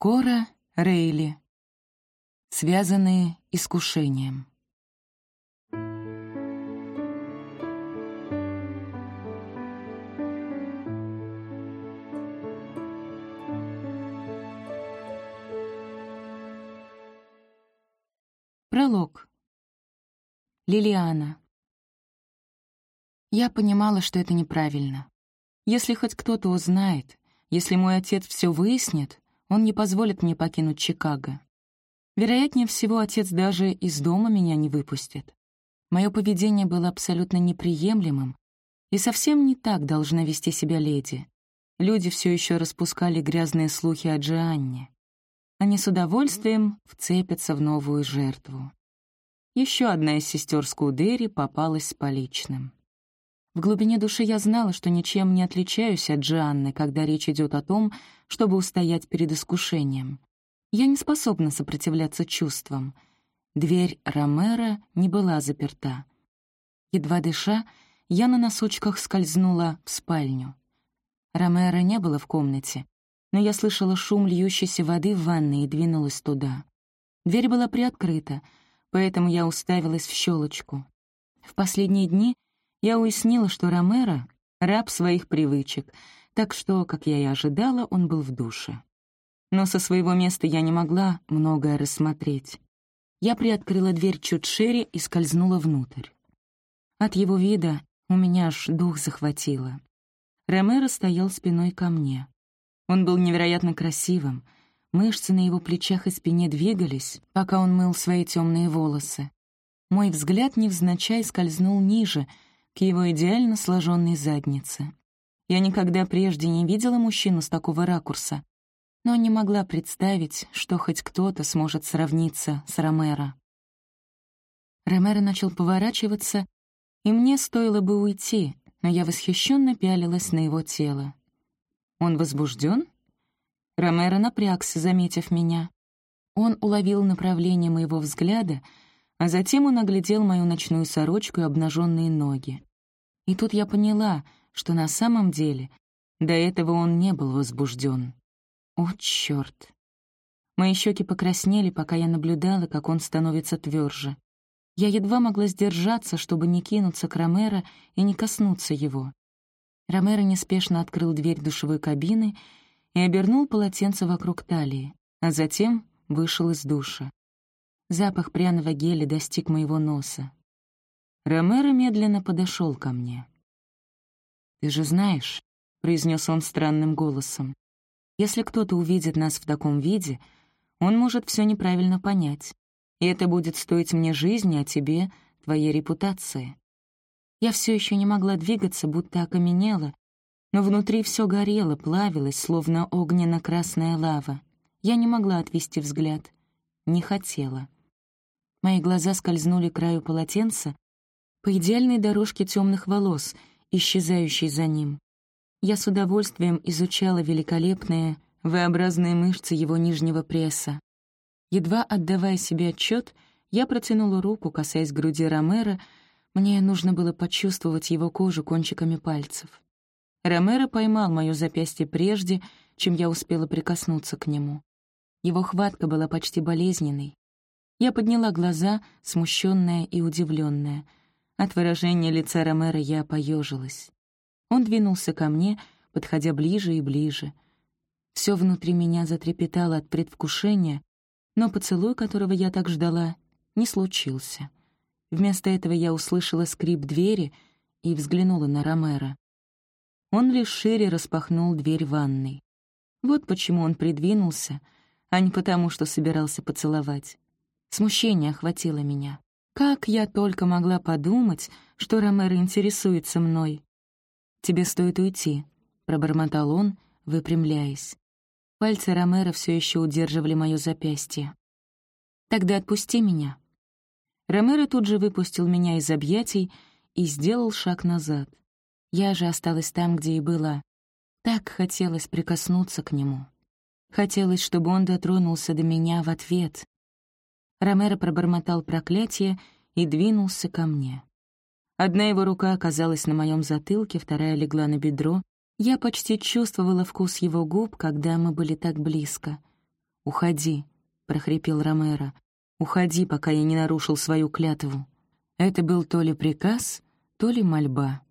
Кора Рейли. Связанные искушением. Пролог. Лилиана. Я понимала, что это неправильно. Если хоть кто-то узнает, если мой отец все выяснит, он не позволит мне покинуть Чикаго. Вероятнее всего, отец даже из дома меня не выпустит. Мое поведение было абсолютно неприемлемым, и совсем не так должна вести себя леди. Люди все еще распускали грязные слухи о Джианне. Они с удовольствием вцепятся в новую жертву. Еще одна из сестер Скудери попалась с поличным. В глубине души я знала, что ничем не отличаюсь от Джианны, когда речь идет о том, чтобы устоять перед искушением. Я не способна сопротивляться чувствам. Дверь Ромера не была заперта. Едва дыша, я на носочках скользнула в спальню. Ромера не было в комнате, но я слышала шум льющейся воды в ванной и двинулась туда. Дверь была приоткрыта, поэтому я уставилась в щелочку. В последние дни я уяснила, что Ромеро — раб своих привычек, так что, как я и ожидала, он был в душе. Но со своего места я не могла многое рассмотреть. Я приоткрыла дверь чуть шире и скользнула внутрь. От его вида у меня аж дух захватило. Ромеро стоял спиной ко мне. Он был невероятно красивым, мышцы на его плечах и спине двигались, пока он мыл свои темные волосы. Мой взгляд невзначай скользнул ниже — к его идеально сложенной заднице. Я никогда прежде не видела мужчину с такого ракурса, но не могла представить, что хоть кто-то сможет сравниться с Ромеро. Ромеро начал поворачиваться, и мне стоило бы уйти, но я восхищенно пялилась на его тело. Он возбужден? Ромеро напрягся, заметив меня. Он уловил направление моего взгляда, а затем он оглядел мою ночную сорочку и обнаженные ноги. И тут я поняла, что на самом деле до этого он не был возбужден. О, черт! Мои щеки покраснели, пока я наблюдала, как он становится тверже. Я едва могла сдержаться, чтобы не кинуться к Ромеро и не коснуться его. Ромеро неспешно открыл дверь душевой кабины и обернул полотенце вокруг талии, а затем вышел из душа. Запах пряного геля достиг моего носа. Ромеро медленно подошел ко мне. «Ты же знаешь», — произнес он странным голосом, «если кто-то увидит нас в таком виде, он может все неправильно понять, и это будет стоить мне жизни, а тебе — твоей репутации». Я все еще не могла двигаться, будто окаменела, но внутри все горело, плавилось, словно огненно-красная лава. Я не могла отвести взгляд. Не хотела. Мои глаза скользнули к краю полотенца, по идеальной дорожке темных волос, исчезающей за ним. Я с удовольствием изучала великолепные, V-образные мышцы его нижнего пресса. Едва отдавая себе отчет, я протянула руку, касаясь груди Ромера, мне нужно было почувствовать его кожу кончиками пальцев. Ромеро поймал моё запястье прежде, чем я успела прикоснуться к нему. Его хватка была почти болезненной. Я подняла глаза, смущенная и удивленная. От выражения лица Ромера я поежилась. Он двинулся ко мне, подходя ближе и ближе. Все внутри меня затрепетало от предвкушения, но поцелуй, которого я так ждала, не случился. Вместо этого я услышала скрип двери и взглянула на Ромера. Он лишь шире распахнул дверь ванной. Вот почему он придвинулся, а не потому, что собирался поцеловать. Смущение охватило меня. Как я только могла подумать, что Ромеро интересуется мной. «Тебе стоит уйти», — пробормотал он, выпрямляясь. Пальцы Ромеро все еще удерживали мое запястье. «Тогда отпусти меня». Ромеро тут же выпустил меня из объятий и сделал шаг назад. Я же осталась там, где и была. Так хотелось прикоснуться к нему. Хотелось, чтобы он дотронулся до меня в ответ, Ромеро пробормотал проклятие и двинулся ко мне. Одна его рука оказалась на моем затылке, вторая легла на бедро. Я почти чувствовала вкус его губ, когда мы были так близко. «Уходи», — прохрипел Ромеро. «Уходи, пока я не нарушил свою клятву». Это был то ли приказ, то ли мольба.